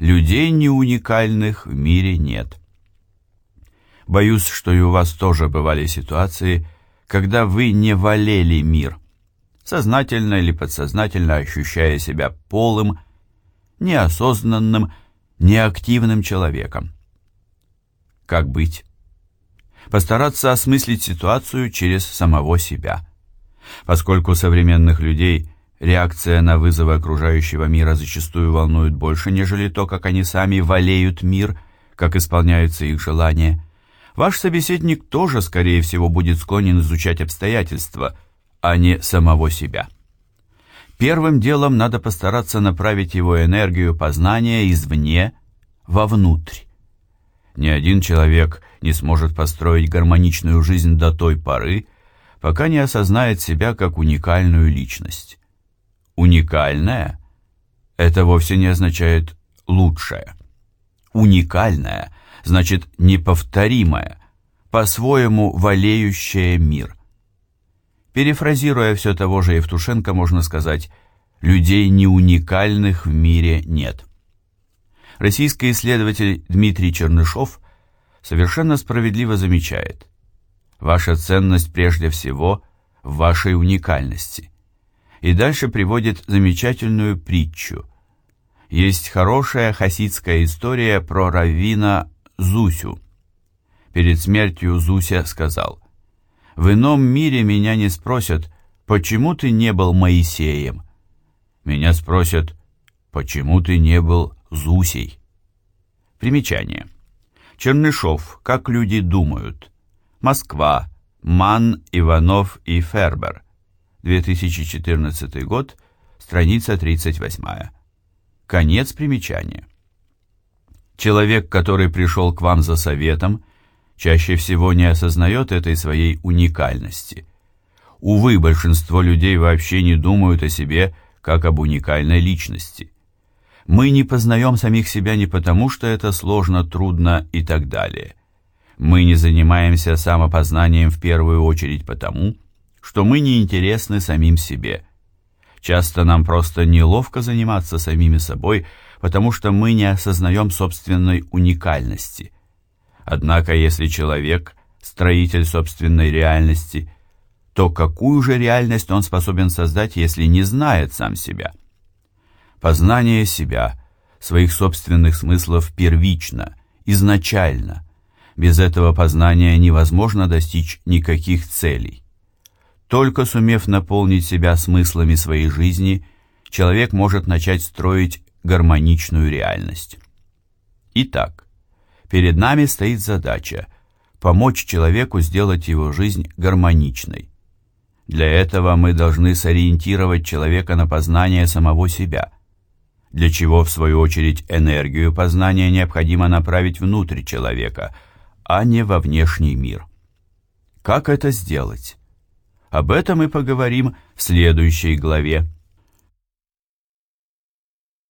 Людей не уникальных в мире нет. Боюсь, что и у вас тоже бывали ситуации, когда вы не валели мир, сознательно или подсознательно ощущая себя полым, неосознанным, неактивным человеком. Как быть? Постараться осмыслить ситуацию через самого себя. Поскольку современных людей реакция на вызовы окружающего мира зачастую волнует больше, нежели то, как они сами валеют мир, как исполняются их желания, ваш собеседник тоже, скорее всего, будет склонен изучать обстоятельства, а не самого себя. Первым делом надо постараться направить его энергию познания извне вовнутрь. Ни один человек не сможет построить гармоничную жизнь до той поры, пока не осознает себя как уникальную личность. Уникальная – это вовсе не означает «лучшая». Уникальная – значит неповторимая, по-своему валеющая мир. Перефразируя все того же Евтушенко, можно сказать «людей не уникальных в мире нет». Российский исследователь Дмитрий Чернышов совершенно справедливо замечает «Ваша ценность прежде всего в вашей уникальности». И дальше приводит замечательную притчу. Есть хорошая хасидская история про раввина Зусю. Перед смертью Зуся сказал «В ином мире меня не спросят, почему ты не был Моисеем?» Меня спросят, почему ты не был Зусей. Примечание. Чернышов. Как люди думают. Москва. Ман, Иванов и Фербер. 2014 год. Страница 38. Конец примечания. Человек, который пришел к вам за советом, чаще всего не осознает этой своей уникальности. Увы, большинство людей вообще не думают о себе как об уникальной личности. Мы не познаем самих себя не потому, что это сложно, трудно и так далее. Мы не занимаемся самопознанием в первую очередь потому, что мы не интересны самим себе. Часто нам просто неловко заниматься самими собой, потому что мы не осознаем собственной уникальности. Однако, если человек – строитель собственной реальности, то какую же реальность он способен создать, если не знает сам себя? Познание себя, своих собственных смыслов первично, изначально. Без этого познания невозможно достичь никаких целей. Только сумев наполнить себя смыслами своей жизни, человек может начать строить гармоничную реальность. Итак, перед нами стоит задача помочь человеку сделать его жизнь гармоничной. Для этого мы должны сориентировать человека на познание самого себя – для чего, в свою очередь, энергию познания необходимо направить внутрь человека, а не во внешний мир. Как это сделать? Об этом мы поговорим в следующей главе.